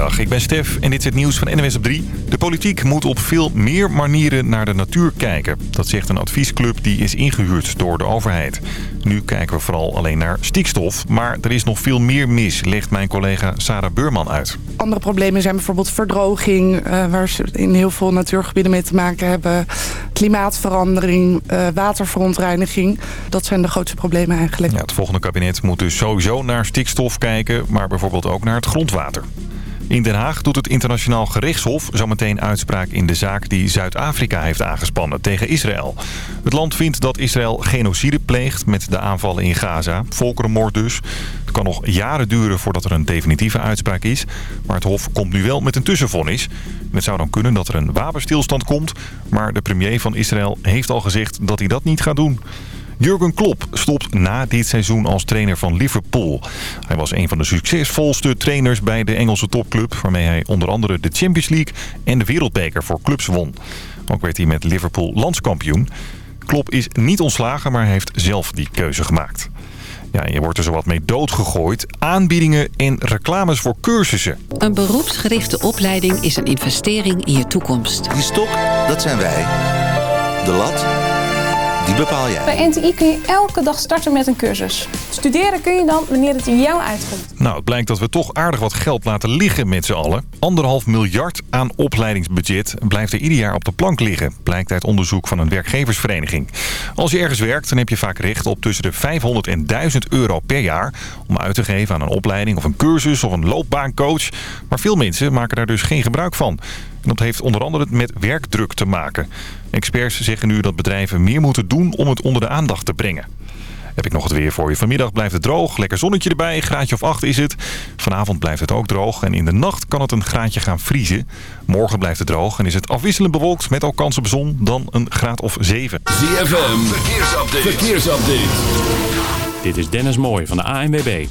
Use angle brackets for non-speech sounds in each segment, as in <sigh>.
Goedemiddag, ik ben Stef en dit is het nieuws van NWS op 3. De politiek moet op veel meer manieren naar de natuur kijken. Dat zegt een adviesclub die is ingehuurd door de overheid. Nu kijken we vooral alleen naar stikstof, maar er is nog veel meer mis, legt mijn collega Sarah Beurman uit. Andere problemen zijn bijvoorbeeld verdroging, uh, waar ze in heel veel natuurgebieden mee te maken hebben. Klimaatverandering, uh, waterverontreiniging. Dat zijn de grootste problemen eigenlijk. Ja, het volgende kabinet moet dus sowieso naar stikstof kijken, maar bijvoorbeeld ook naar het grondwater. In Den Haag doet het internationaal gerechtshof zometeen uitspraak in de zaak die Zuid-Afrika heeft aangespannen tegen Israël. Het land vindt dat Israël genocide pleegt met de aanvallen in Gaza, volkerenmoord dus. Het kan nog jaren duren voordat er een definitieve uitspraak is, maar het hof komt nu wel met een tussenvonnis. Het zou dan kunnen dat er een wapenstilstand komt, maar de premier van Israël heeft al gezegd dat hij dat niet gaat doen. Jurgen Klopp stopt na dit seizoen als trainer van Liverpool. Hij was een van de succesvolste trainers bij de Engelse topclub... waarmee hij onder andere de Champions League en de Wereldbeker voor clubs won. Ook werd hij met Liverpool landskampioen. Klopp is niet ontslagen, maar heeft zelf die keuze gemaakt. Ja, je wordt er zowat mee doodgegooid. Aanbiedingen en reclames voor cursussen. Een beroepsgerichte opleiding is een investering in je toekomst. Die stok, dat zijn wij. De lat die bepaal jij. Bij NTI kun je elke dag starten met een cursus. Studeren kun je dan wanneer het jou uitkomt. Nou, het blijkt dat we toch aardig wat geld laten liggen met z'n allen. Anderhalf miljard aan opleidingsbudget blijft er ieder jaar op de plank liggen. Blijkt uit onderzoek van een werkgeversvereniging. Als je ergens werkt, dan heb je vaak recht op tussen de 500 en 1000 euro per jaar... om uit te geven aan een opleiding of een cursus of een loopbaancoach. Maar veel mensen maken daar dus geen gebruik van. En dat heeft onder andere met werkdruk te maken. Experts zeggen nu dat bedrijven meer moeten doen om het onder de aandacht te brengen. Heb ik nog het weer voor je. Vanmiddag blijft het droog. Lekker zonnetje erbij. Graadje of 8 is het. Vanavond blijft het ook droog. En in de nacht kan het een graadje gaan vriezen. Morgen blijft het droog. En is het afwisselend bewolkt met ook kans op zon. Dan een graad of 7. ZFM. Verkeersupdate. Verkeersupdate. Dit is Dennis Mooij van de ANWB.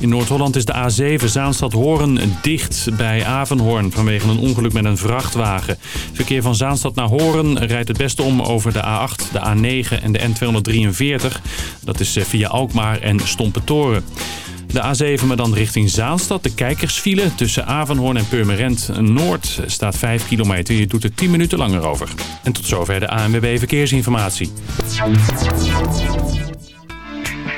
In Noord-Holland is de A7 Zaanstad-Horen dicht bij Avenhoorn vanwege een ongeluk met een vrachtwagen. Verkeer van Zaanstad naar Horen rijdt het beste om over de A8, de A9 en de N243. Dat is eh, via Alkmaar en Stompetoren. De A7 maar dan richting Zaanstad. De kijkersfile tussen Avanhoorn en Purmerend Noord staat 5 kilometer. Je doet er 10 minuten langer over. En tot zover de ANWB Verkeersinformatie.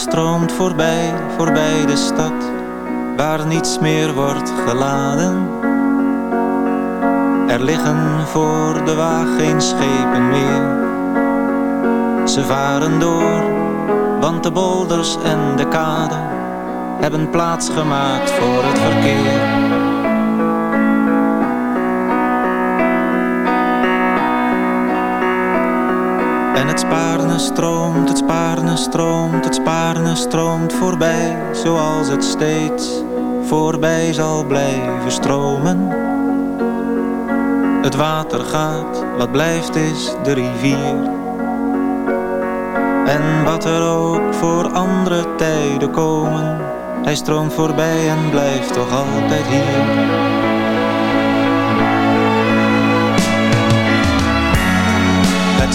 Stroomt voorbij, voorbij de stad, waar niets meer wordt geladen. Er liggen voor de wagen geen schepen meer. Ze varen door, want de boulders en de kade hebben plaats gemaakt voor het verkeer. En het spaarne stroomt, het spaarne stroomt, het spaarne stroomt voorbij, zoals het steeds voorbij zal blijven stromen. Het water gaat, wat blijft is de rivier. En wat er ook voor andere tijden komen. Hij stroomt voorbij en blijft toch altijd hier. Het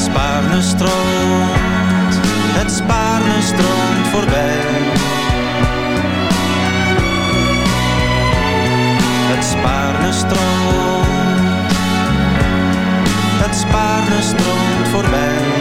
Stroomt, het Spaarne stroomt voorbij. Het Spaarne stroomt, het Spaarne stroomt voorbij.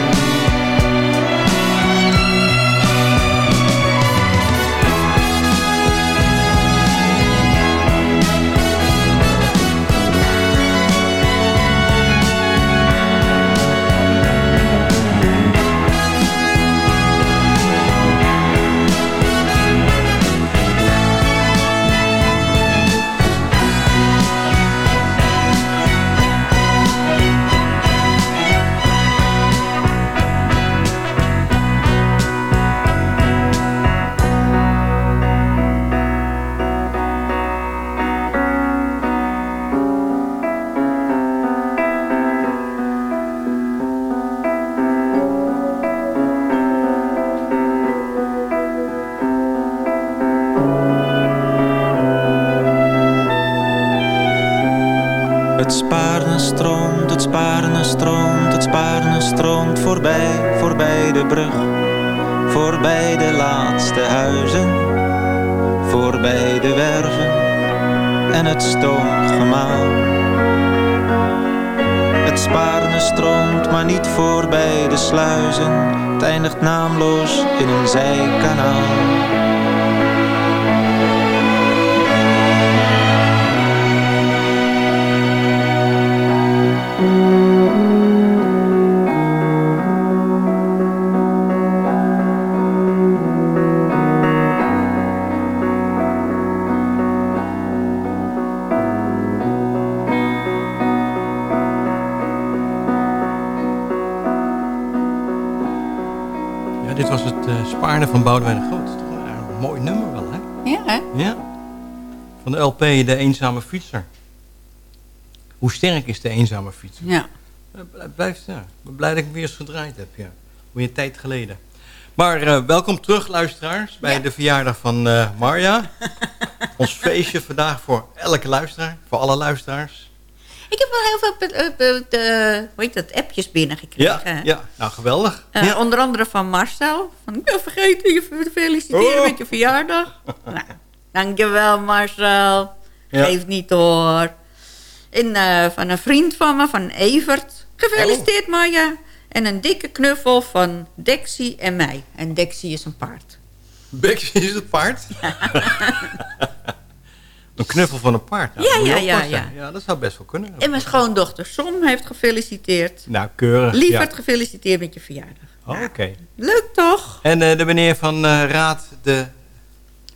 Voorbij de laatste huizen, voorbij de werven en het stoomgemaal. Het Spaarne stroomt, maar niet voorbij de sluizen. Het eindigt naamloos in een zijkanaal. Spaarne van Boudewijn de Groot. Een mooi nummer wel, hè? Ja, hè? Ja. Van de LP De Eenzame Fietser. Hoe sterk is de eenzame fietser? Ja. Eh, blij- Blijft, ja. Ik ben blij dat ik hem weer eens gedraaid heb, ja. Hoe een tijd geleden. Maar eh, welkom terug, luisteraars, bij de verjaardag van eh, Marja. <laughs> Ons feestje vandaag voor elke luisteraar, voor alle luisteraars. Ik heb wel heel veel eh, de, hoe heet dat, appjes binnengekregen. Ja, ja, nou geweldig. Ja. Onder andere van Marcel. Van, ik ben vergeten je te feliciteren Oh. met je verjaardag. <laughs> nou, dankjewel Marcel. Ja. Geef niet hoor. En van een vriend van me, van Evert. Gefeliciteerd Marja. En een dikke knuffel van Dexie en mij. En Dexie is een paard. Bex is het paard. <laughs> een knuffel van een paard. Nou, Ja, ja, ja, ja. Ja, dat zou best wel kunnen. En mijn schoondochter Som heeft gefeliciteerd. Nou, keurig. Lieverd ja. gefeliciteerd met je verjaardag. Oh, Oké. Leuk toch? En eh, de meneer van eh, Raad de...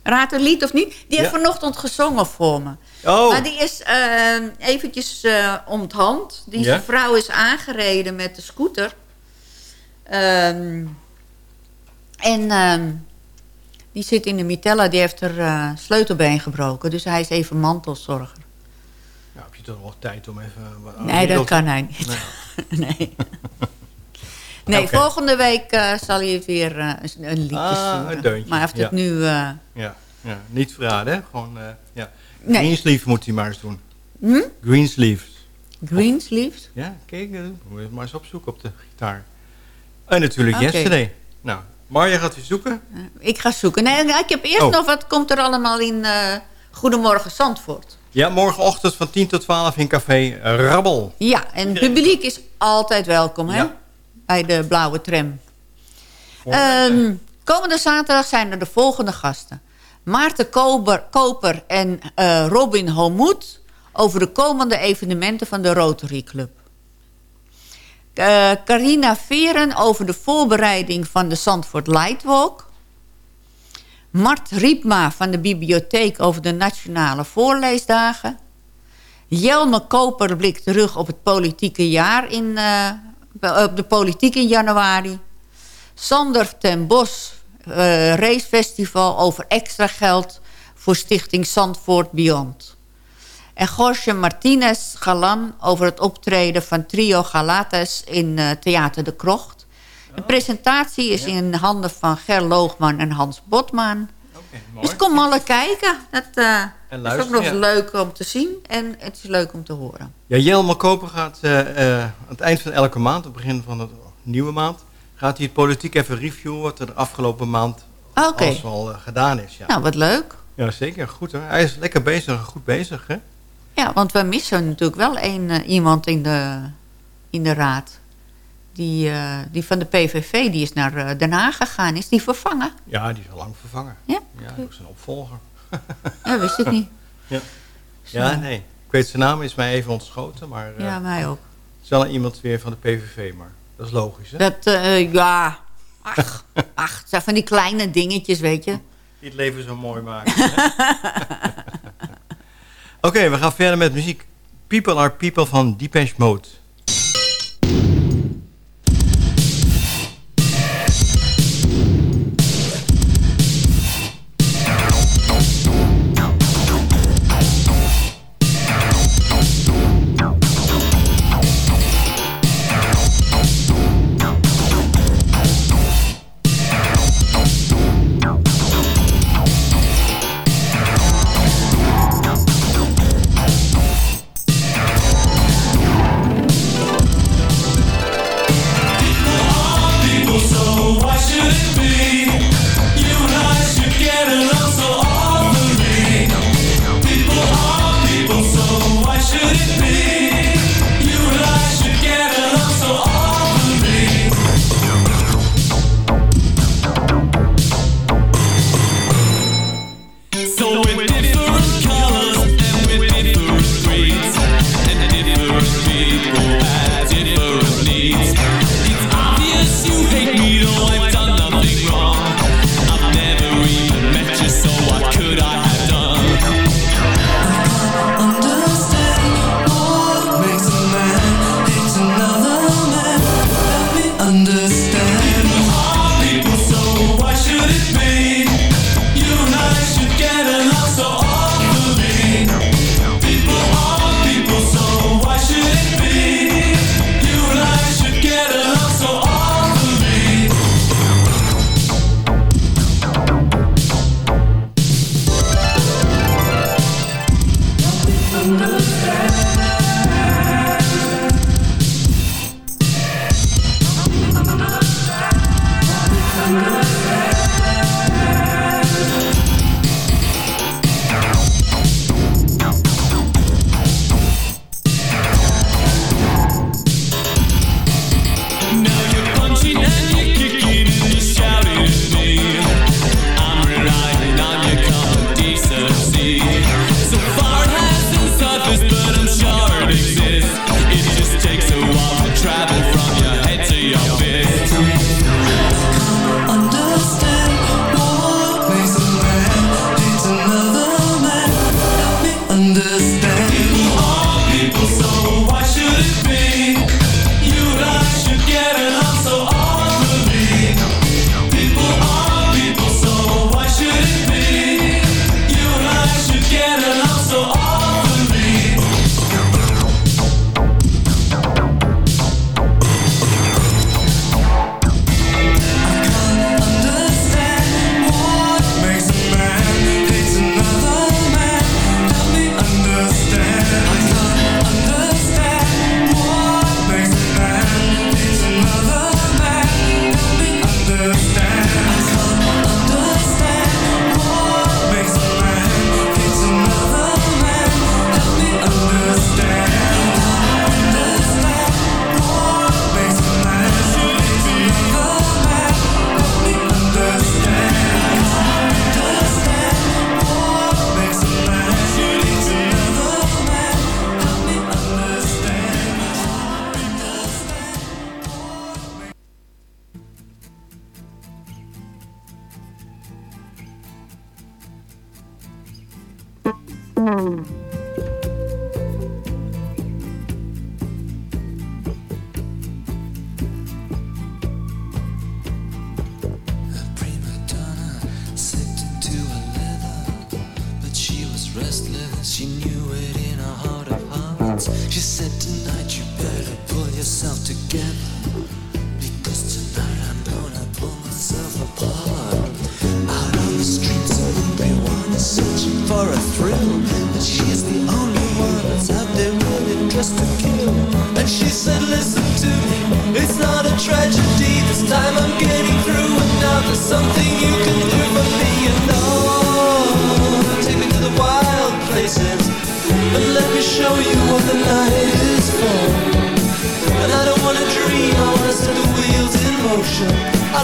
Raad een lied of niet? Die heeft vanochtend gezongen voor me. Oh. Maar die is eh, eventjes eh onthand. Die vrouw is aangereden met de scooter. Ehm, en ehm, die zit in de Mitella. Die heeft er eh, sleutelbeen gebroken. Dus hij is even mantelzorger. Nou, heb je toch nog tijd om even... wat- nee, dat kan hij niet. Nee. <laughs> nee. Nee, volgende week eh, zal hij weer eh, een- liedje Ah, een deuntje, Maar hij heeft het ja. nu... eh, Ja, ja, niet verraden, hè? Gewoon, eh ja. Nee. Greensleeve moet hij maar eens doen. Hm? Greensleeve. Greensleeves? Ja, kijk, eh, moet je maar eens opzoeken op de gitaar. En natuurlijk. Yesterday. Nou, Marja gaat weer zoeken. Ik ga zoeken. Nee, ik heb eerst Oh. nog wat komt er allemaal in eh, Goedemorgen Zandvoort. Ja, morgenochtend van 10 tot 12 in café Rabbel. Ja, en het publiek is altijd welkom hè? Ja. bij de blauwe tram. Ehm, komende zaterdag zijn er de volgende gasten. Maarten Koper, Koper en eh, Robin Homoet over de komende evenementen van de Rotary Club. Eh, Carina Veren over de voorbereiding van de Zandvoort Lightwalk. Mart Riepma van de bibliotheek over de Nationale Voorleesdagen. Jelme Koper blikt terug op het politieke jaar in, eh, op de politiek in januari. Sander ten Bos, eh, racefestival over extra geld voor stichting Zandvoort Beyond. En Jorge Martinez Galan over het optreden van Trio Galates in eh, Theater de Krocht. De presentatie is in handen van Ger Loogman en Hans Botman. Dus kom alle kijken. Dat eh, is ook nog ja. leuk om te zien. En het is leuk om te horen. Ja, Jelmer Koper gaat eh, aan het eind van elke maand, op het begin van de nieuwe maand, gaat hij het politiek even reviewen wat er de afgelopen maand alles al gedaan is. Ja. Nou, wat leuk. ja, zeker. Goed hoor. Hij is lekker bezig, goed bezig hè. Ja, want we missen natuurlijk wel een, eh, iemand in de, in de raad. Die, eh, die van de PVV, die is naar eh, Den Haag gegaan. Is die vervangen? Ja, die is al lang vervangen. Ja? Ja, dat is een opvolger. <laughs> Ja, wist ik niet. Ja. ja, nee. Ik weet zijn naam, is mij even ontschoten, maar Ja, mij ook. het is wel iemand weer van de PVV, maar dat is logisch hè. Dat, eh, ja... Ach, <laughs> ach, het zijn van die kleine dingetjes, weet je. Die het leven zo mooi maken. <laughs> Oké, we gaan verder met muziek. People are People van Depeche Mode. I don't wanna dream, on the wheels in motion. I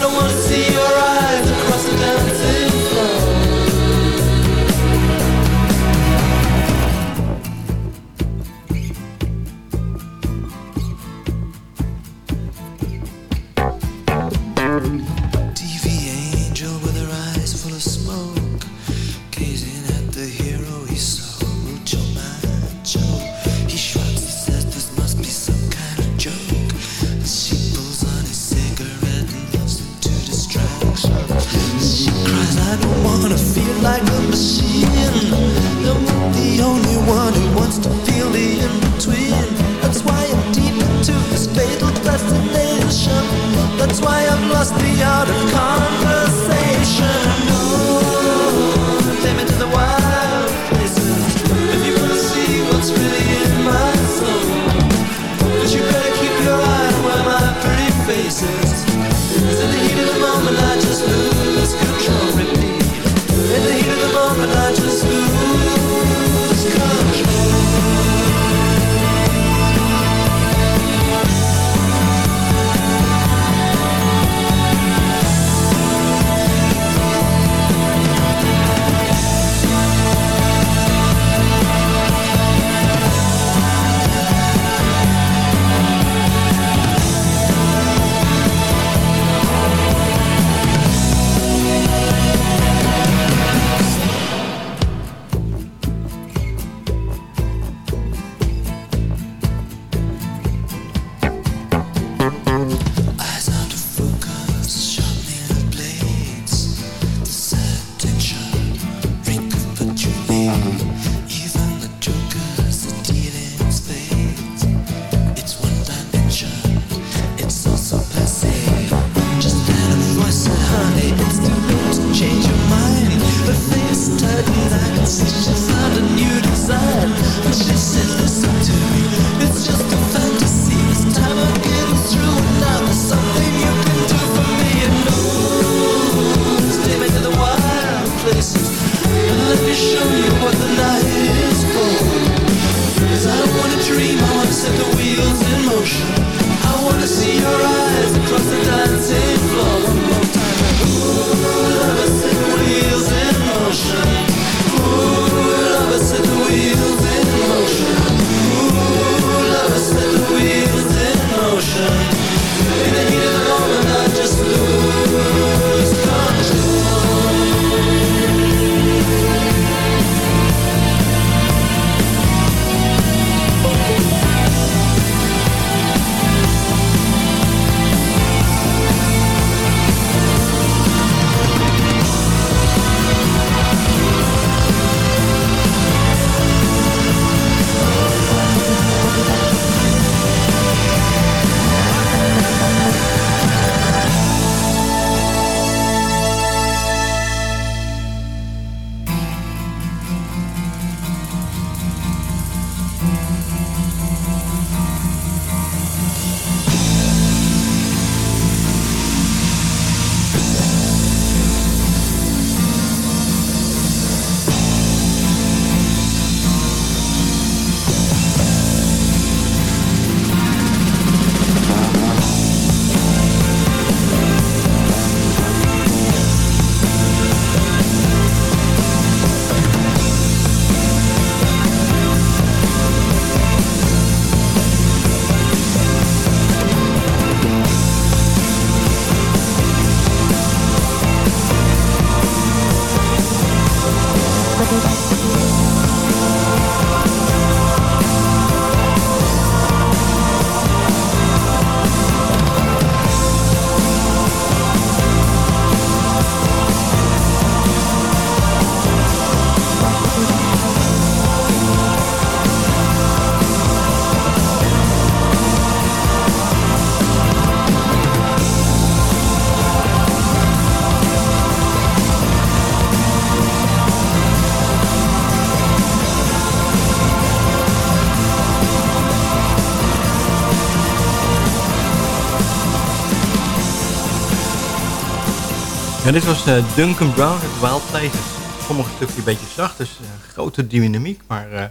Ja, dit was eh, Duncan Brown met Wild Places. Sommige stukjes een beetje zacht, dus eh, grote dynamiek. Maar eh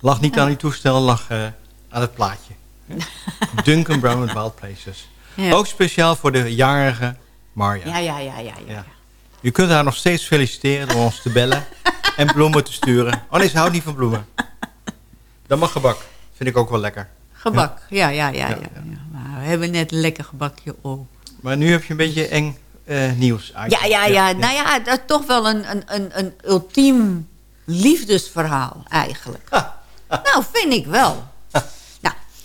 lag niet aan die toestel, lag aan het plaatje. <laughs> Duncan Brown met Wild Places. Ja. Ook speciaal voor de jarige Marja. Ja, ja, ja, ja. ja. Je kunt haar nog steeds feliciteren door ons te bellen en bloemen te sturen. Oh nee, ze houdt niet van bloemen. Dan mag gebak. Vind ik ook wel lekker. Gebak, ja, ja, ja. ja, ja. Maar we hebben net een lekker gebakje op. Maar nu heb je een beetje eng eh, nieuws. Ja, ja, ja. Nou ja, dat is toch wel een, een, een, een ultiem liefdesverhaal eigenlijk. nou, vind ik wel. <laughs>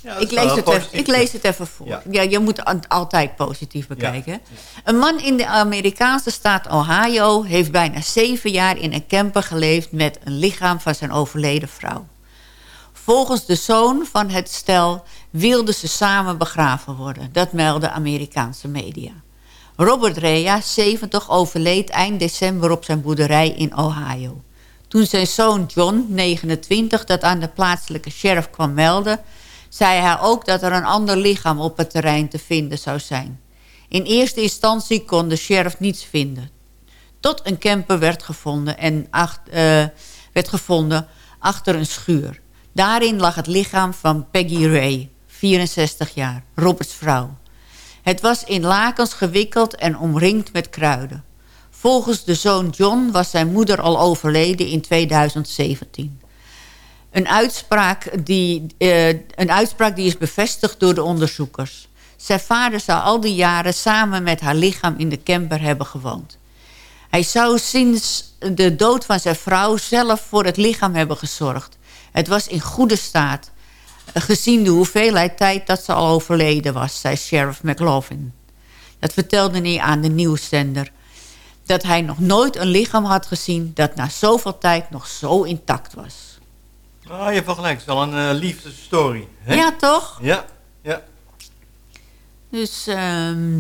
Nou, ik, wel lees het even, ik lees het even voor. Ja. Ja. je moet het altijd positief bekijken. Een man in de Amerikaanse staat Ohio... heeft bijna zeven jaar in een camper geleefd... met een lichaam van zijn overleden vrouw. Volgens de zoon van het stel wilden ze samen begraven worden. Dat melden Amerikaanse media. Robert Rea, 70, overleed eind december op zijn boerderij in Ohio. Toen zijn zoon John, 29, dat aan de plaatselijke sheriff kwam melden... zei hij ook dat er een ander lichaam op het terrein te vinden zou zijn. In eerste instantie kon de sheriff niets vinden. Tot een camper werd gevonden, en eh, werd gevonden achter een schuur. Daarin lag het lichaam van Peggy Ray, 64 jaar, Roberts vrouw. Het was in lakens gewikkeld en omringd met kruiden. Volgens de zoon John was zijn moeder al overleden in 2017. Een uitspraak, die, eh, een uitspraak die is bevestigd door de onderzoekers. Zijn vader zou al die jaren samen met haar lichaam in de camper hebben gewoond. Hij zou sinds de dood van zijn vrouw zelf voor het lichaam hebben gezorgd. Het was in goede staat, gezien de hoeveelheid tijd dat ze al overleden was, zei sheriff McLaughlin. Dat vertelde hij aan de nieuwszender. Dat hij nog nooit een lichaam had gezien dat na zoveel tijd nog zo intact was. Ah, je hebt wel een eh, liefdesstory. hè? Ja, toch? Ja, ja. Dus ehm,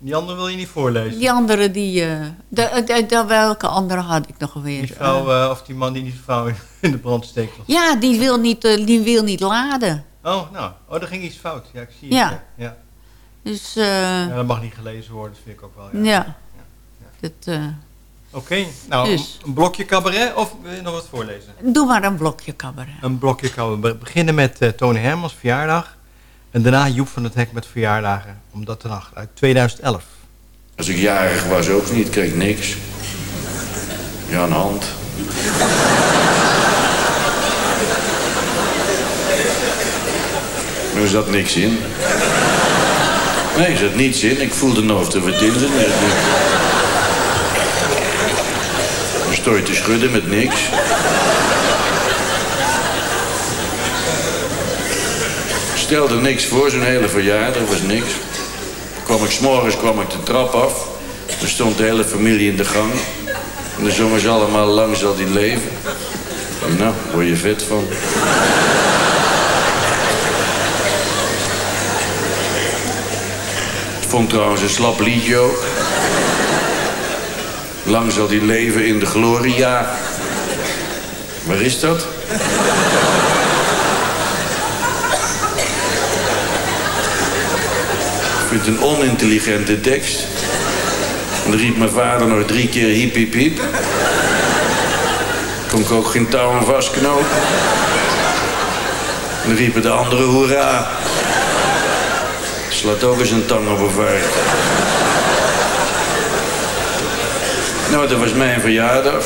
Die andere wil je niet voorlezen. die andere, die, eh, de, de, de- welke andere had ik nog weer? Die vrouw, eh, of die man die die vrouw in de brand steekt. Ja, die wil niet, eh, die wil niet laden. Oh, nou. Oh, er ging iets fout. Ja, ik zie Ja. het. Ja. Ja. Dus, eh, ja, dat mag niet gelezen worden. Dat vind ik ook wel. Ja. ja. Dat, eh, Oké, nou, Dus. een blokje cabaret of wil je nog wat voorlezen? doe maar een blokje cabaret. Een blokje cabaret. We beginnen met eh, Tony Hermans verjaardag. En daarna Joep van het Hek met verjaardagen. Omdat de nacht uit 2011. Als ik jarig was ook niet, kreeg ik niks. Ja, een hand. Maar er zat niks in. Nee, er zat niets in. Ik voelde nooit te verdienen. Stond je te schudden met niks. Stelde niks voor, zo'n hele verjaardag was niks. Kwam ik s'morgens kwam ik de trap af. Er stond de hele familie in de gang. En zongen ze allemaal lang zal die leven. Nou, word je vet van. Vond trouwens een slap liedje ook. Lang zal die leven in de gloria. Waar is dat? Het een onintelligente tekst. En dan riep mijn vader nog drie keer hiep hiep hiep. Kon ik ook geen touwen vastknopen. En dan riepen de anderen hoera. Slaat ook eens een tang op een vark. Nou, dat was mijn verjaardag.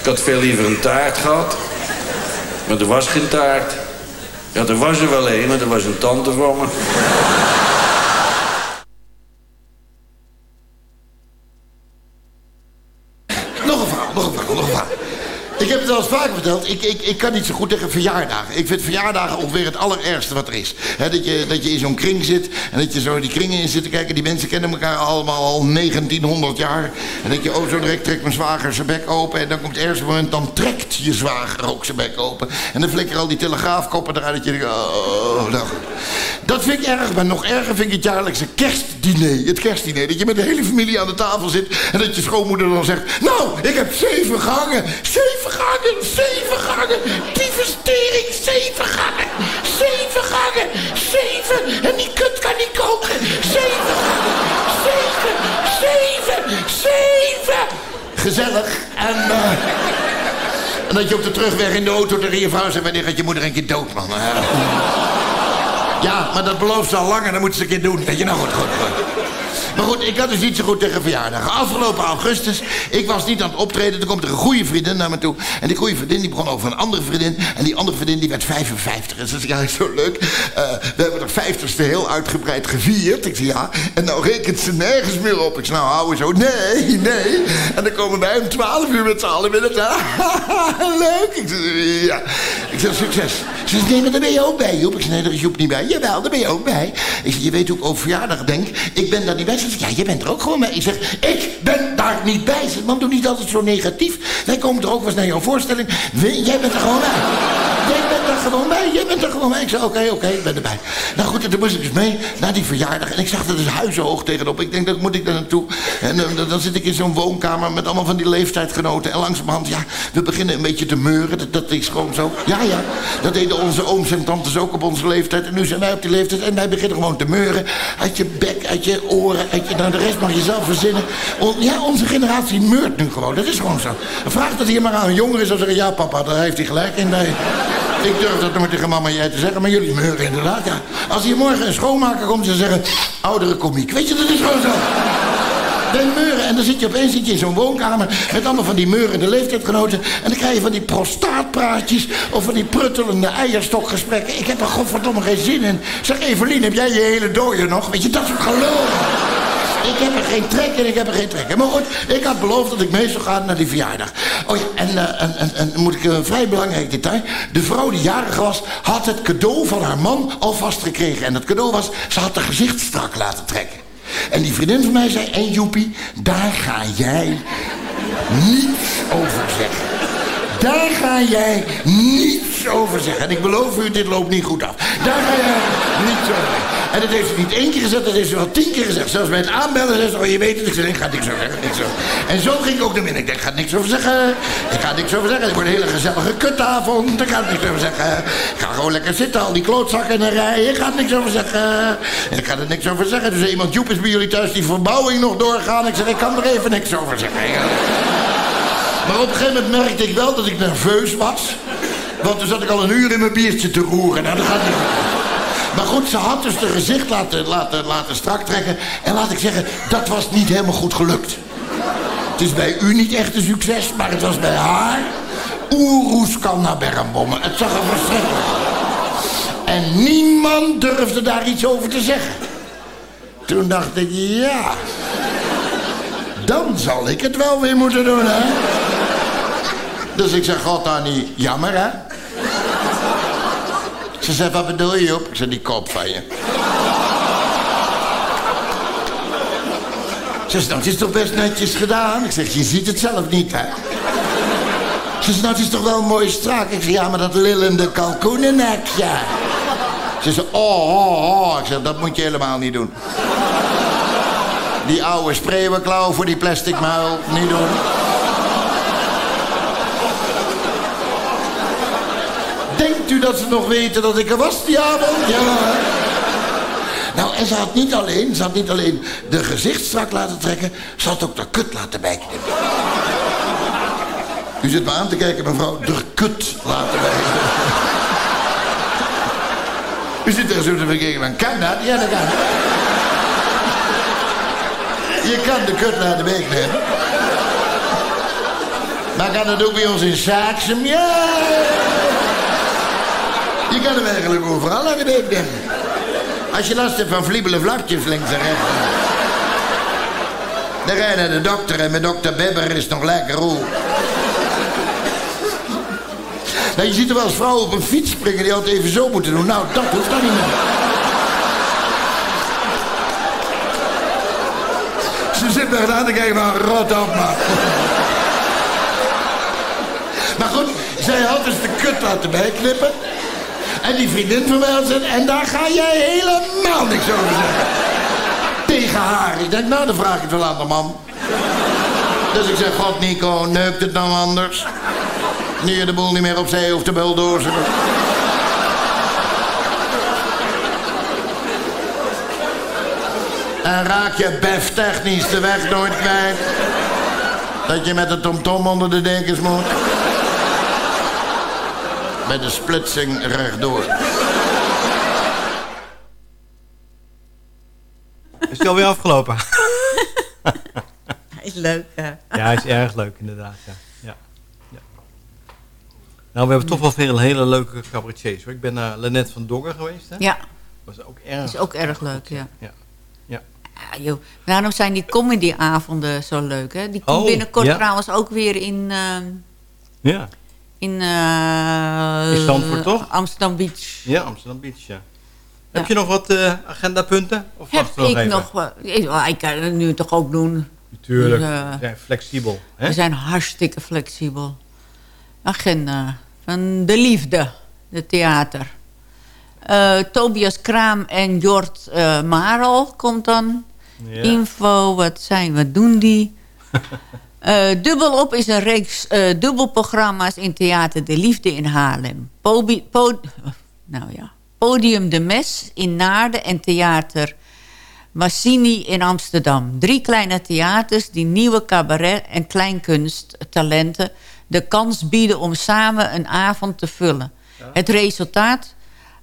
Ik had veel liever een taart gehad. Maar er was geen taart. Ja, er was er wel een, maar er was een tante van me. Nog een verhaal, nog een verhaal, nog een verhaal. Ik heb het al eens vaker ik, ik, ik kan niet zo goed tegen verjaardagen. Ik vind verjaardagen ongeveer het allerergste wat er is. Dat, je, dat je in zo'n kring zit en dat je zo die kringen in zit te kijken. Die mensen kennen elkaar allemaal al 1900 jaar. En dat je, oh zo direct trekt mijn zwager zijn bek open. En dan komt het ergste moment, dan trekt je zwager ook zijn bek open. En dan flikkeren al die telegraafkoppen eruit dat je denkt, oh, nou goed. Dat vind ik erg, maar nog erger vind ik het jaarlijkse kerstdiner. Het kerstdiner, dat je met de hele familie aan de tafel zit en dat je schoonmoeder dan zegt... Nou, ik heb zeven gangen, zeven gangen, zeven Zeven gangen. Tyfustering, zeven gangen. Zeven gangen. Zeven. En die kut kan niet koken. Zeven gangen. Zeven. Zeven. Zeven. Gezellig. En... Eh, en dat je op de terugweg in de auto tegen je vrouw zegt... wanneer gaat je moeder een keer dood, man. Ja, maar dat belooft ze al langer. Dan dat moet ze een keer doen. Weet je nou goed, goed. goed. Maar goed, ik had dus niet zo goed tegen verjaardagen. Afgelopen augustus, ik was niet aan het optreden. Toen komt er een goede vriendin naar me toe. En die goede vriendin die begon over een andere vriendin. En die andere vriendin die werd 55. En ze zei, ja, zo leuk. Eh, we hebben de 50ste heel uitgebreid gevierd. Ik zei, ja. En nou rekent ze nergens meer op. Ik zei, nou, houden zo. Nee, nee. En dan komen wij om 12 uur met z'n allen binnen. Leuk. Ik zei, ja. Ik zei, succes. Ze zei, nee, maar daar ben je ook bij, Joep. Ik zei, nee, daar is Joep niet bij. Jawel, daar ben je ook bij. Ik zei, je weet hoe ik over verjaardag denk. Ik ben daar niet bij. Ze zei, ja, je bent er ook gewoon bij. Ik zeg, ik ben daar niet bij. Ze zei, man, doe niet altijd zo negatief. Wij komen er ook wel eens naar jouw voorstelling. Jij bent er gewoon bij. Jij bent er gewoon bij. Jij bent er gewoon bij. Ik zei, oké, oké, ik ben erbij. Nou goed, en toen moest ik dus mee naar die verjaardag. En ik zag dat is huizenhoog tegenop. Ik denk, dat moet ik daar naartoe. En eh, dan zit ik in zo'n woonkamer met allemaal van die leeftijdgenoten. En langzamerhand, ja, we beginnen een beetje te meuren. Dat, dat is gewoon zo. Ja, ja. Dat deden onze ooms en tantes ook op onze leeftijd. En nu zijn wij op die leeftijd. En wij beginnen gewoon te meuren. Uit je bek, uit je oren. De rest mag je zelf verzinnen. Ja, onze generatie meurt nu gewoon. Dat is gewoon zo. Vraag dat hier maar aan een jongere. Zou zeggen, ja papa, daar heeft hij gelijk in bij. Ik durf dat nooit tegen mama en jij te zeggen, maar jullie meuren inderdaad, ja. Als hier morgen een schoonmaker komt, ze zeggen, oudere komiek. Weet je, dat is gewoon zo. Den meuren. En dan zit je opeens zit je in zo'n woonkamer met allemaal van die meurende leeftijdgenoten. En dan krijg je van die prostaatpraatjes of van die pruttelende eierstokgesprekken. Ik heb er godverdomme geen zin in. Zeg, Evelien, heb jij je hele dooier nog? Weet je, dat soort geloof. Ik heb er geen trek in, ik heb er geen trek in. Maar goed, ik had beloofd dat ik mee zou gaan naar die verjaardag. Oh ja, en, eh, en, en, moet ik een vrij belangrijk detail. De vrouw die jarig was, had het cadeau van haar man alvast gekregen. En dat cadeau was, ze had haar gezicht strak laten trekken. En die vriendin van mij zei, en Joepie, daar ga jij niets over zeggen. Daar ga jij niets over zeggen. En ik beloof u, dit loopt niet goed af. Daar ga jij niets over. En dat heeft ze niet één keer gezegd, dat heeft ze wel tien keer gezegd. Zelfs bij het aanbellen zei ze, oh je weet het. Ik zei, ik ga niks over zeggen. Niks over. En zo ging ik ook naar binnen. Ik denk, ik ga niks over zeggen. Ik ga niks over zeggen. Het wordt een hele gezellige kutavond. Ik ga niks over zeggen. Ik ga gewoon lekker zitten, al die klootzakken in een rij. Ik ga niks over zeggen. Ik ga er niks over zeggen. Dus iemand, Joep, is bij jullie thuis die verbouwing nog doorgaan? Ik zeg, ik kan er even niks over zeggen. Maar op een gegeven moment merkte ik wel dat ik nerveus was. Want toen zat ik al een uur in mijn biertje te roeren. Nou, dat gaat niet. Maar goed, ze had dus de gezicht laten, laten, laten strak trekken. En laat ik zeggen, dat was niet helemaal goed gelukt. Het is bij u niet echt een succes, maar het was bij haar... Oeroes kan naar bermbommen. Het zag er verschrikkelijk. En niemand durfde daar iets over te zeggen. Toen dacht ik, ja... Dan zal ik het wel weer moeten doen, hè? Dus ik zeg, God Annie, jammer, hè? Ze zei, wat bedoel je, op? Ik zei, die kop van je. Ze nou, het is toch best netjes gedaan? Ik zeg, je ziet het zelf niet, hè? Ze zei, het is toch wel mooi strak? Ik zeg, ja, maar dat lillende kalkoenennekje. Ze zei, oh, oh, oh. Ik zeg, dat moet je helemaal niet doen. Die oude spreeuwenklauw voor die plastic muil, niet doen. U dat ze nog weten dat ik er was die avond? Ja. Nou, en ze had niet alleen, ze had niet alleen de gezicht strak laten trekken, ze had ook de kut laten bijknippen. U zit me aan te kijken, mevrouw, de kut laten bijknippen. U zit er zo te bekijken, van, kan dat? Ja, dat kan. Je kan de kut laten bijknippen. Maar kan het ook bij ons in Saaksum? Ja! Je kan hem eigenlijk overal laten bijknippen. Als je last hebt van vliebele vlakjes links en rechts. Ga je naar de dokter en met dokter Bebber is nog lekker roe. Nou, je ziet er wel eens vrouwen op een fiets springen die altijd even zo moeten doen. Nou, dat hoeft dan niet meer. Ze zit me aan te kijken, maar rot op, man. Maar goed, zij had dus de kut laten bijknippen. En die vriendin van mij gezegd, en daar ga jij helemaal niks over zeggen. Tegen haar. Ik denk, nou, dan vraag ik het wel aan de man. Dus ik zeg, god Nico, neukt het nou anders? Nu je de boel niet meer opzij hoeft te buldozen. En raak je bef technisch de weg nooit kwijt. Dat je met de tomtom onder de dekens moet? Met de splitsing rechtdoor. Is het alweer afgelopen? Is leuk, hè? Ja, hij is erg leuk inderdaad. Ja. Ja. Ja. Nou, we hebben toch wel veel hele leuke cabaretiers. Hoor. Ik ben naar Lennet van Dogger geweest. Hè? Ja. Was ook erg. Is ook erg leuk, ja. Ja. Ja. Ja, joh. Daarom zijn die comedyavonden zo leuk, hè? Die komt Oh, binnenkort ja. trouwens ook weer in... ehm, Ja. In eh, In toch? Amsterdam Beach. Ja, Amsterdam Beach, ja. Heb je nog wat eh, agendapunten? Of Heb nog ik even? nog... wel- ik, kan het nu toch ook doen. Tuurlijk, Dus, eh, we zijn flexibel. Hè? We zijn hartstikke flexibel. Agenda van de liefde, de theater. Tobias Kraam en Jort Marel komt dan. Ja. Info, wat zijn, wat doen die? <laughs> Eh Dubbelop is een reeks eh, dubbelprogramma's in Theater De Liefde in Haarlem. Pobi- po- <laughs> nou ja. Podium De Mes in Naarden en Theater Massini in Amsterdam. Drie kleine theaters die nieuwe cabaret- en kleinkunsttalenten de kans bieden om samen een avond te vullen. Het resultaat?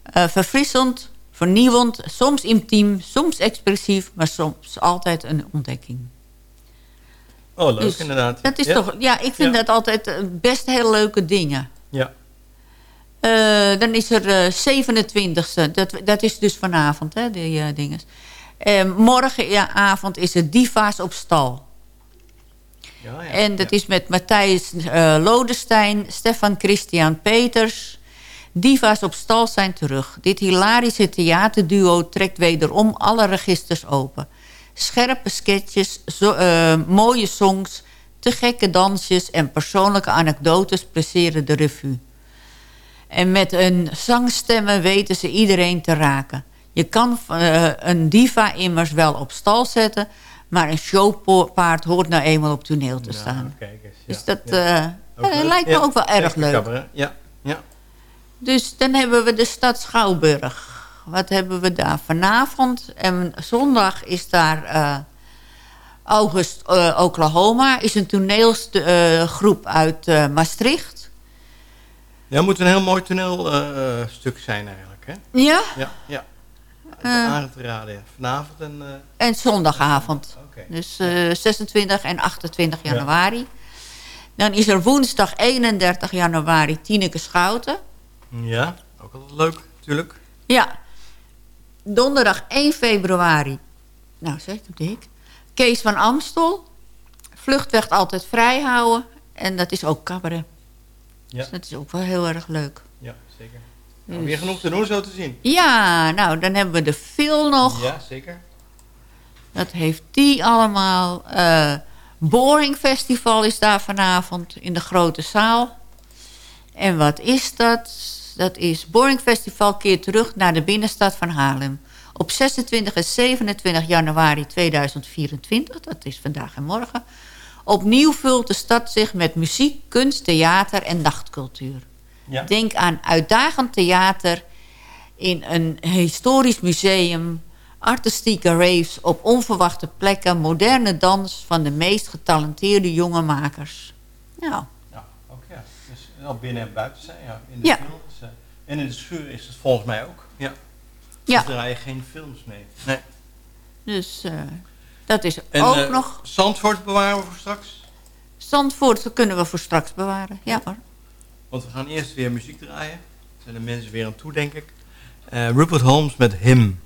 eh, verfrissend, vernieuwend, soms intiem, soms expressief, maar soms altijd een ontdekking. Oh, leuk Dus inderdaad. Dat is ja. toch, ja, ik vind Ja. dat altijd eh, best heel leuke dingen. Ja. Eh, dan is er eh 27e, dat, dat is dus vanavond, hè, die eh dingen. Morgenavond is het Diva's op stal. Ja, ja. En dat is met Matthijs Lodestein, Stefan Christian Peters. Diva's op stal zijn terug. Dit hilarische theaterduo trekt wederom alle registers open. Scherpe sketches, zo, eh, mooie songs, te gekke dansjes en persoonlijke anekdotes presseren de revue. En met hun zangstemmen weten ze iedereen te raken. Je kan eh, een diva immers wel op stal zetten... maar een showpaard hoort nou eenmaal op toneel te staan. Kijk eens, ja. Dus dat Ja. eh, lijkt me ook wel erg leuk. Ja, ja. Dus dan hebben we de stad Schouwburg. Wat hebben we daar vanavond? En zondag is daar eh, August eh, Oklahoma. Is een toneelgroep uit eh, Maastricht. Ja, het moet een heel mooi toneelstuk zijn eigenlijk, hè? Ja? Ja, ja. Aan te raden. Vanavond en... En zondagavond. Oké. Dus eh, 26 en 28 januari. Dan is er woensdag 31 januari Tineke Schouten. ja, ook altijd leuk, natuurlijk. Ja. Donderdag 1 februari. Nou, zeg het dik. Kees van Amstel. Vluchtweg altijd vrij houden. En dat is ook cabaret. Ja. Dus dat is ook wel heel erg leuk. Ja, zeker. Dus- Nou, weer genoeg te doen, zo te zien. Ja, nou, dan hebben we de Phil nog. Ja, zeker. Dat heeft die allemaal. Eh, Boring Festival is daar vanavond in de grote zaal. En wat is dat? Dat is Boring Festival keert terug naar de binnenstad van Haarlem. Op 26 en 27 januari 2024, dat is vandaag en morgen... opnieuw vult de stad zich met muziek, kunst, theater en nachtcultuur. Ja. Denk aan uitdagend theater in een historisch museum... artistieke raves op onverwachte plekken... moderne dans van de meest getalenteerde jonge makers. Nou, Ja, ook ja. Dus wel binnen en buiten zijn, ja. In de Ja. En in de schuur is het volgens mij ook. Ja. Ja. Ze draaien geen films, nee. nee. dus eh, dat is En ook eh, nog... Zandvoort bewaren we voor straks. Zandvoort kunnen we voor straks bewaren. Ja hoor. Want we gaan eerst weer muziek draaien. Daar zijn de mensen weer aan toe, denk ik. Eh, Rupert Holmes met Him.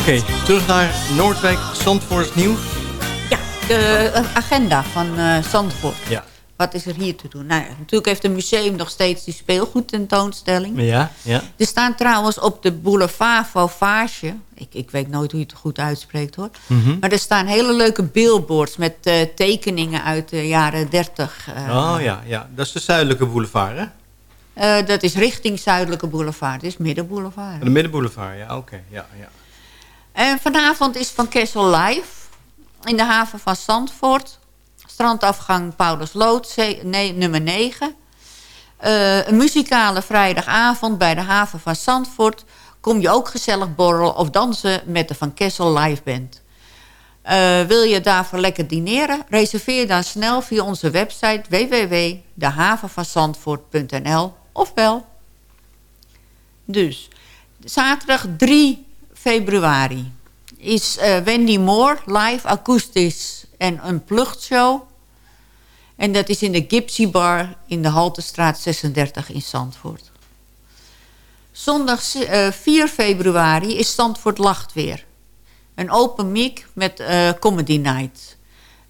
Oké, terug naar Noordwijk, Zandvoort nieuws. De eh, agenda van eh Zandvoort. Ja. Wat is er hier te doen? Nou, ja, natuurlijk heeft het museum nog steeds die speelgoedtentoonstelling. Ja, ja. Er staan trouwens op de boulevard Fauvage... Ik, ik weet nooit hoe je het goed uitspreekt hoor. Mhm. Maar er staan hele leuke billboards met eh, tekeningen uit de jaren 30. eh. oh ja, ja, dat is de zuidelijke boulevard, hè? Eh, dat is richting Zuidelijke Boulevard. Dit is Middenboulevard. De middenboulevard, ja, oké. Ja, ja. En vanavond is Van Kessel live in de haven van Zandvoort. Strandafgang nee, nummer 9. Eh, een muzikale vrijdagavond bij de haven van Zandvoort. Kom je ook gezellig borrelen of dansen met de Van Kessel live band. Eh, wil je daarvoor lekker dineren? Reserveer dan snel via onze website www.dehavenvanzandvoort.nl of bel. Dus, zaterdag 3 februari is eh, Wendy Moore live akoestisch en een show. En dat is in de Gypsy Bar in de Haltestraat 36 in Zandvoort. Zondag eh, 4 februari is Zandvoort Lacht weer. Een open mic met eh, Comedy Night.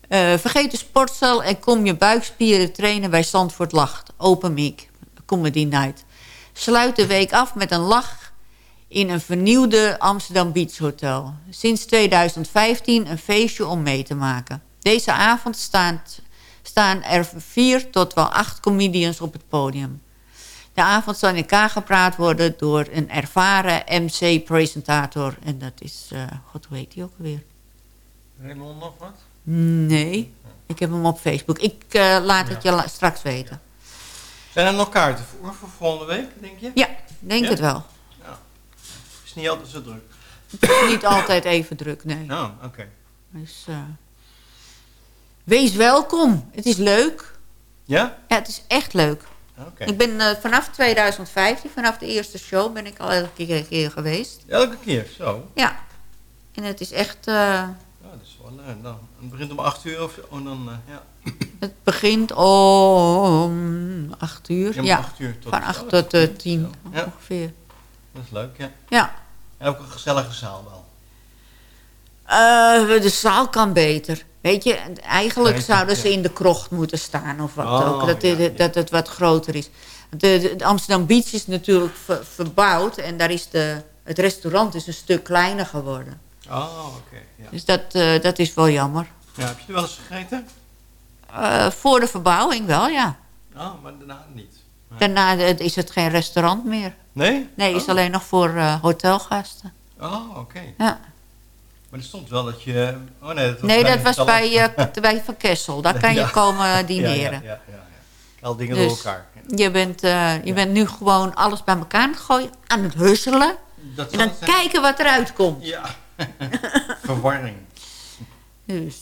Eh, vergeet de sportcel en kom je buikspieren trainen bij Zandvoort Lacht. Open mic, Comedy Night. Sluit de week af met een lach in een vernieuwde Amsterdam Beach Hotel. Sinds 2015 een feestje om mee te maken. Deze avond staan, staan er vier tot wel acht comedians op het podium. De avond zal in elkaar gepraat worden door een ervaren MC-presentator. En dat is, eh, god hoe heet die ook alweer? Raymond nog wat? Nee, ik heb hem op Facebook. Ik eh, laat het je la- straks weten. Zijn er nog kaarten voor, voor volgende week, denk je? Ja, denk Ja? het wel. Is niet altijd zo druk. Het is niet altijd even druk, nee. Oh, oké. Dus, eh, wees welkom. Het is leuk. Ja? Ja, het is echt leuk. Oké. Ik ben eh, vanaf 2015, vanaf de eerste show, ben ik al elke keer, keer geweest. Elke keer, zo. Ja. En het is echt... eh, Ja, dat is wel leuk. Dan, het begint om 8 uur of oh, dan, ja. het begint om 8 uur. Ja, acht uur tot- van 8 oh, tot dat is eh, 10 Ja. ongeveer. Dat is leuk, ja. Ja. En ook een gezellige zaal wel. Eh, de zaal kan beter. Weet je, eigenlijk zouden ja. ze in de krocht moeten staan of wat Oh, ook. Dat, ja, dit- dat het wat groter is. De, Amsterdam Beach is natuurlijk ver- verbouwd en daar is de, het restaurant is een stuk kleiner geworden. Oh, oké. ja. Dus dat, eh, dat is wel jammer. ja. Heb je er wel eens gegeten? Eh, voor de verbouwing wel, ja. Oh, maar daarna niet. Daarna eh, is het geen restaurant meer. Nee? Nee, is Oh. alleen nog voor eh, hotelgasten. Oh, oké. Ja. Maar er stond wel dat je... Oh nee, dat was Nee, bij dat was bij, eh, bij Van Kessel. Daar <laughs> kan je komen dineren. Ja, ja, ja. ja. Al dingen door Dus elkaar. je, bent, je bent nu gewoon alles bij elkaar aan het gooien, aan het husselen. Dat en dan het zijn. kijken wat eruit komt. Ja. <laughs> Verwarring. Dus,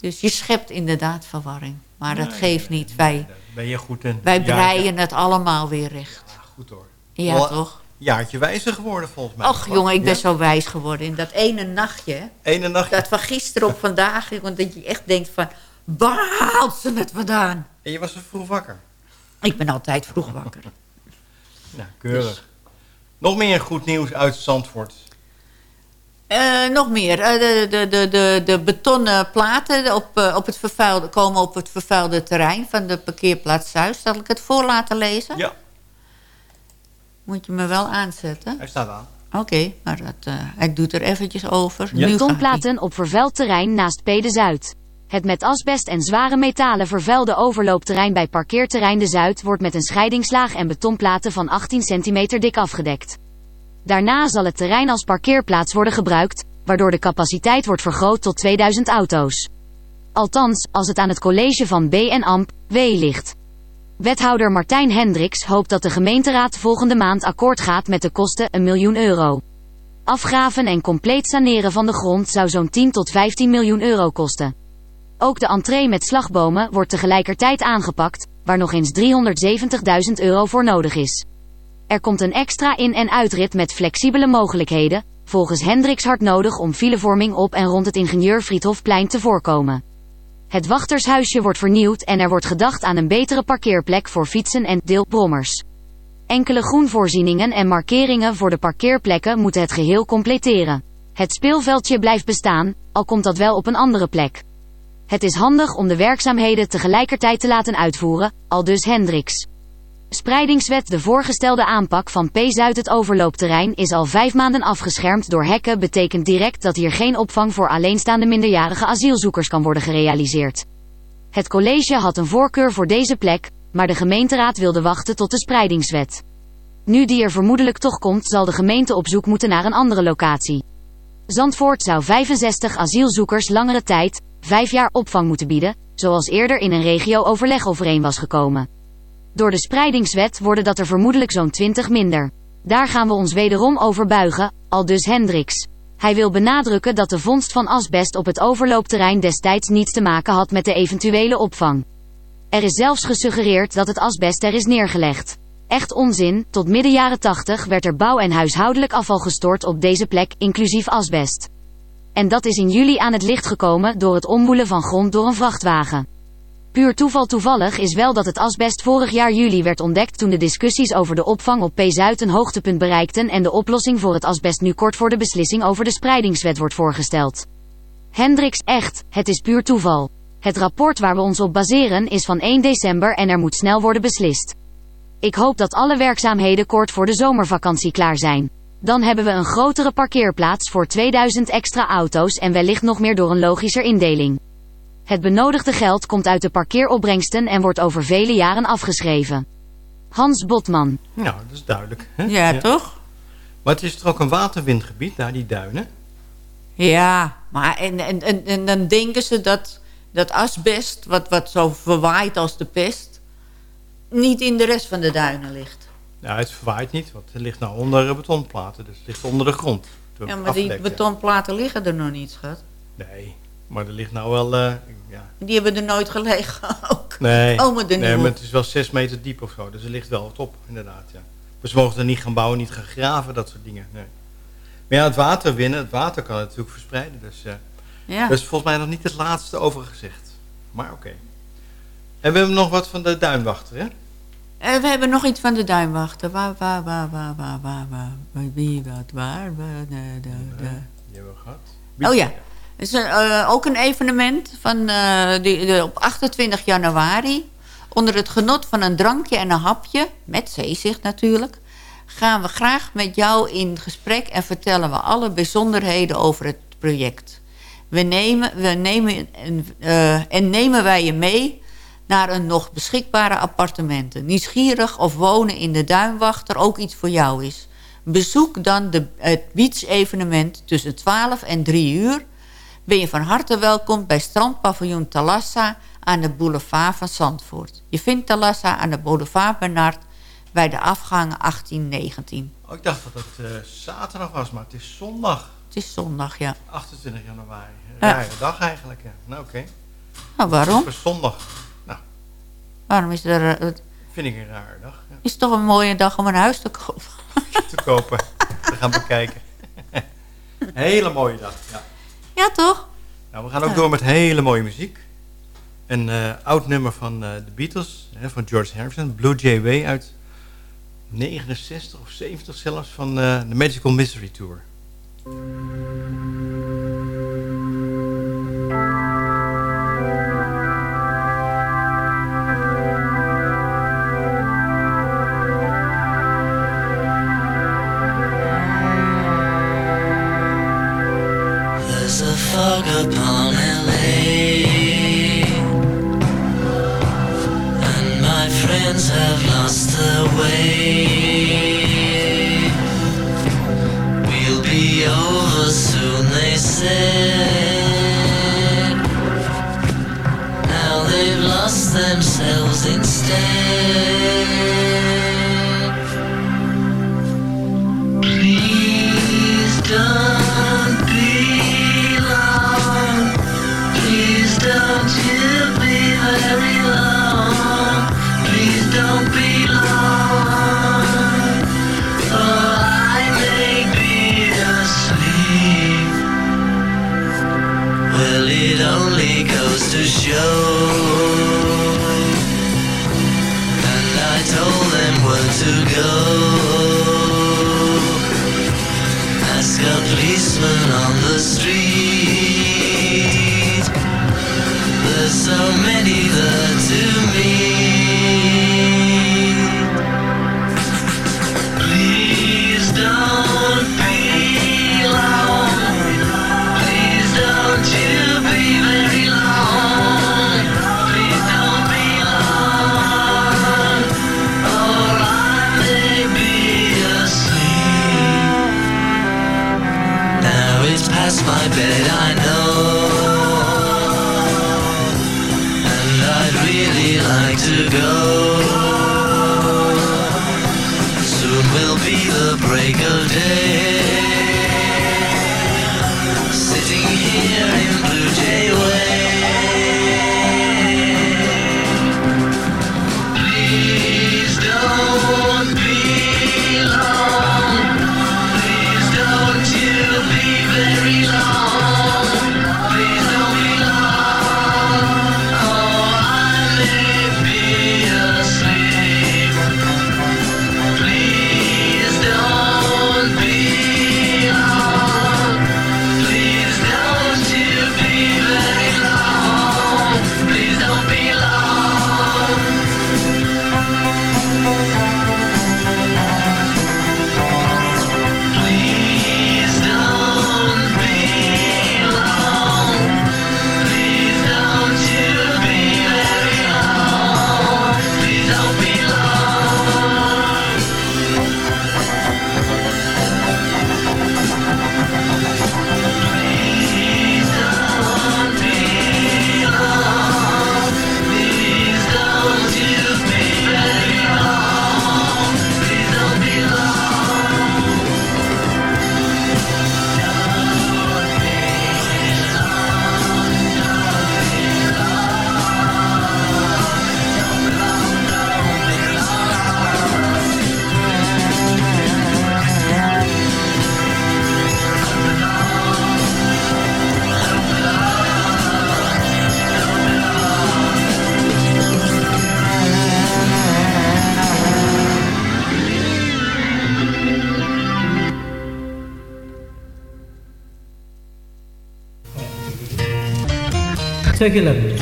dus je schept inderdaad verwarring. Maar dat geeft niet. Wij, Ben je goed in? wij Ja, breien het allemaal weer recht. ja, Goed hoor. Ja, Wel, toch? Jaartje wijzer geworden volgens mij. Och jongen, ik ben zo wijs geworden in dat ene nachtje. Ene nacht. Dat van gisteren op vandaag. jongen, Dat je echt denkt van, waar haalt ze het vandaan? En je was er vroeg wakker. Ik ben altijd vroeg wakker. <laughs> Nou, keurig. Nog meer goed nieuws uit Zandvoort. Eh, nog meer. Eh, de, de, de, de, de betonnen platen op, eh, op het vervuilde, komen op het vervuilde terrein van de parkeerplaats Zuid. Zal ik het voor laten lezen? Ja. Moet je me wel aanzetten? Hij staat aan. Oké, maar dat, eh, hij doet er eventjes over. Ja. Betonplaten op vervuild terrein naast Pede Zuid. Het met asbest en zware metalen vervuilde overloopterrein bij parkeerterrein De Zuid wordt met een scheidingslaag en betonplaten van 18 centimeter dik afgedekt. Daarna zal het terrein als parkeerplaats worden gebruikt, waardoor de capaciteit wordt vergroot tot 2000 auto's. Althans, als het aan het college van B en AMP, W ligt. Wethouder Martijn Hendricks hoopt dat de gemeenteraad volgende maand akkoord gaat met de kosten 1 miljoen euro. Afgraven en compleet saneren van de grond zou zo'n 10 tot 15 miljoen euro kosten. Ook de entree met slagbomen wordt tegelijkertijd aangepakt, waar nog eens 370.000 euro voor nodig is. Er komt een extra in- en uitrit met flexibele mogelijkheden, volgens Hendricks hard nodig om filevorming op en rond het ingenieur Friedhofplein te voorkomen. Het wachtershuisje wordt vernieuwd en er wordt gedacht aan een betere parkeerplek voor fietsen en deelbrommers. Enkele groenvoorzieningen en markeringen voor de parkeerplekken moeten het geheel completeren. Het speelveldje blijft bestaan, al komt dat wel op een andere plek. Het is handig om de werkzaamheden tegelijkertijd te laten uitvoeren, al dus Hendricks. Spreidingswet De voorgestelde aanpak van P-Zuid het overloopterrein is al vijf maanden afgeschermd door hekken betekent direct dat hier geen opvang voor alleenstaande minderjarige asielzoekers kan worden gerealiseerd. Het college had een voorkeur voor deze plek, maar de gemeenteraad wilde wachten tot de spreidingswet. Nu die er vermoedelijk toch komt zal de gemeente op zoek moeten naar een andere locatie. Zandvoort zou 65 asielzoekers langere tijd, vijf jaar opvang moeten bieden, zoals eerder in een regio-overleg overeen was gekomen. Door de spreidingswet worden dat er vermoedelijk zo'n 20 minder. Daar gaan we ons wederom over buigen, al dus Hendricks. Hij wil benadrukken dat de vondst van asbest op het overloopterrein destijds niets te maken had met de eventuele opvang. Er is zelfs gesuggereerd dat het asbest er is neergelegd. Echt onzin, tot midden jaren 80 werd er bouw- en huishoudelijk afval gestort op deze plek, inclusief asbest. En dat is in juli aan het licht gekomen door het omboelen van grond door een vrachtwagen. Puur toeval toevallig is wel dat het asbest vorig jaar juli werd ontdekt toen de discussies over de opvang op P-Zuid een hoogtepunt bereikten en de oplossing voor het asbest nu kort voor de beslissing over de spreidingswet wordt voorgesteld. Hendricks, echt, het is puur toeval. Het rapport waar we ons op baseren is van 1 december en er moet snel worden beslist. Ik hoop dat alle werkzaamheden kort voor de zomervakantie klaar zijn. Dan hebben we een grotere parkeerplaats voor 2000 extra auto's en wellicht nog meer door een logischer indeling. Het benodigde geld komt uit de parkeeropbrengsten en wordt over vele jaren afgeschreven. Hans Botman. Nou, dat is duidelijk. Hè? Ja, toch? Maar het is toch ook een waterwindgebied, daar die duinen? Ja, maar en, en, en, en dan denken ze dat, dat asbest, wat, wat zo verwaait als de pest, niet in de rest van de duinen ligt. Ja, het verwaait niet, want het ligt nou onder betonplaten. Dus het ligt onder de grond. Ja, maar die betonplaten liggen er nog niet, schat. Nee, maar er ligt nou wel... Eh, ja. Die hebben er nooit gelegen ook. Nee, oh, maar, nee maar het is wel zes meter diep of zo. Dus er ligt wel wat op, inderdaad. Ja. Dus maar ze mogen er niet gaan bouwen, niet gaan graven, dat soort dingen. Nee. Maar ja, het water winnen, het water kan natuurlijk verspreiden. Dus eh, ja. dat is volgens mij nog niet het laatste over gezegd. Maar oké. En we hebben nog wat van de duinwachter, hè? Eh, we hebben nog iets van de duinwachter. Waar, waar, waar, waar, waar, waar, waar. Wie, wat, waar, waar, da, da, da. Die hebben we gehad. Oh ja is eh, ook een evenement van, eh, die, op 28 januari. Onder het genot van een drankje en een hapje, met zeezicht natuurlijk... gaan we graag met jou in gesprek en vertellen we alle bijzonderheden over het project. We nemen, we nemen, eh, en nemen wij je mee naar een nog beschikbare appartementen. Nieuwsgierig of wonen in de Duinwachter ook iets voor jou is. Bezoek dan de, het beach-evenement tussen 12 en 3 uur. Ben je van harte welkom bij strandpaviljoen Talassa aan de boulevard van Zandvoort. Je vindt Talassa aan de boulevard Bernard bij de afgang 1819. Oh, ik dacht dat het eh, zaterdag was, maar het is zondag. Het is zondag, ja. 28 januari. Ja. rare dag eigenlijk, ja. Nou, oké. Nou, waarom? Het is zondag. Nou, Waarom is er... eh, vind ik een rare dag. Ja. is toch een mooie dag om een huis te kopen? <laughs> Te kopen. We gaan bekijken. <laughs> hele mooie dag, ja. Ja, toch? Nou, we gaan ook door met hele mooie muziek. Een eh, oud nummer van eh, de Beatles, hè, van George Harrison. Blue Jay Way uit 69 of 70 zelfs, van eh, de Magical Mystery Tour. Take a look.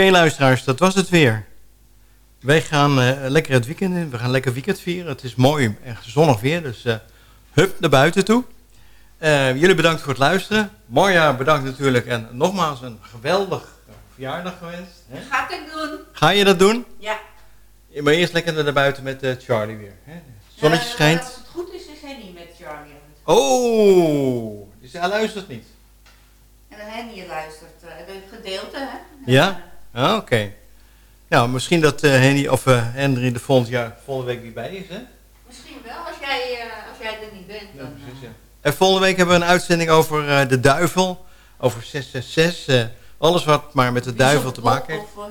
Oké luisteraars, dat was het weer. Wij gaan eh, lekker het weekend in. We gaan lekker weekend vieren. Het is mooi en zonnig weer, dus eh, hup naar buiten toe. Eh, jullie bedankt voor het luisteren. Marja bedankt natuurlijk en nogmaals een geweldig verjaardag gewenst. Hè? Ga ik doen. Ga je dat doen? Ja. Maar eerst lekker naar buiten met Charlie weer. Hè? Het zonnetje schijnt. Als het goed is, is Henny met Charlie. Oh, dus hij luistert niet. En dan Henny luistert. Het gedeelte, hè? Ja? Ah, Oké. Nou, misschien dat Henny of eh, Henry de volgend jaar, volgende week weer bij is, hè? Misschien wel, als jij, eh, als jij er niet bent. Dan, eh, En volgende week hebben we een uitzending over de duivel. Over 666. eh, alles wat maar met de duivel te maken heeft. Of, nou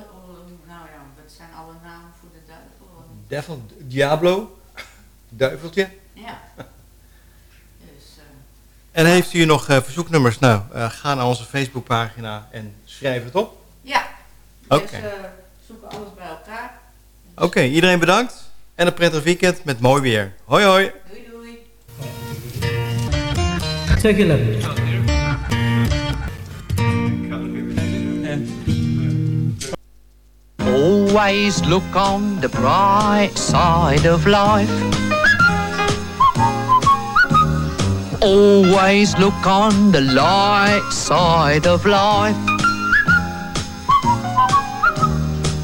ja, wat zijn alle namen voor de duivel? Devil, Diablo. Duiveltje. Ja. <laughs> Dus, En heeft u nog verzoeknummers? Nou, ga naar onze Facebookpagina en schrijf het op. Oké. Dus eh, zoeken alles bij elkaar. Oké, iedereen bedankt. En een prettig weekend met mooi weer. Hoi hoi. Doei doei. Take 11. Always look on the bright side of life. Always look on the light side of life.